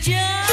just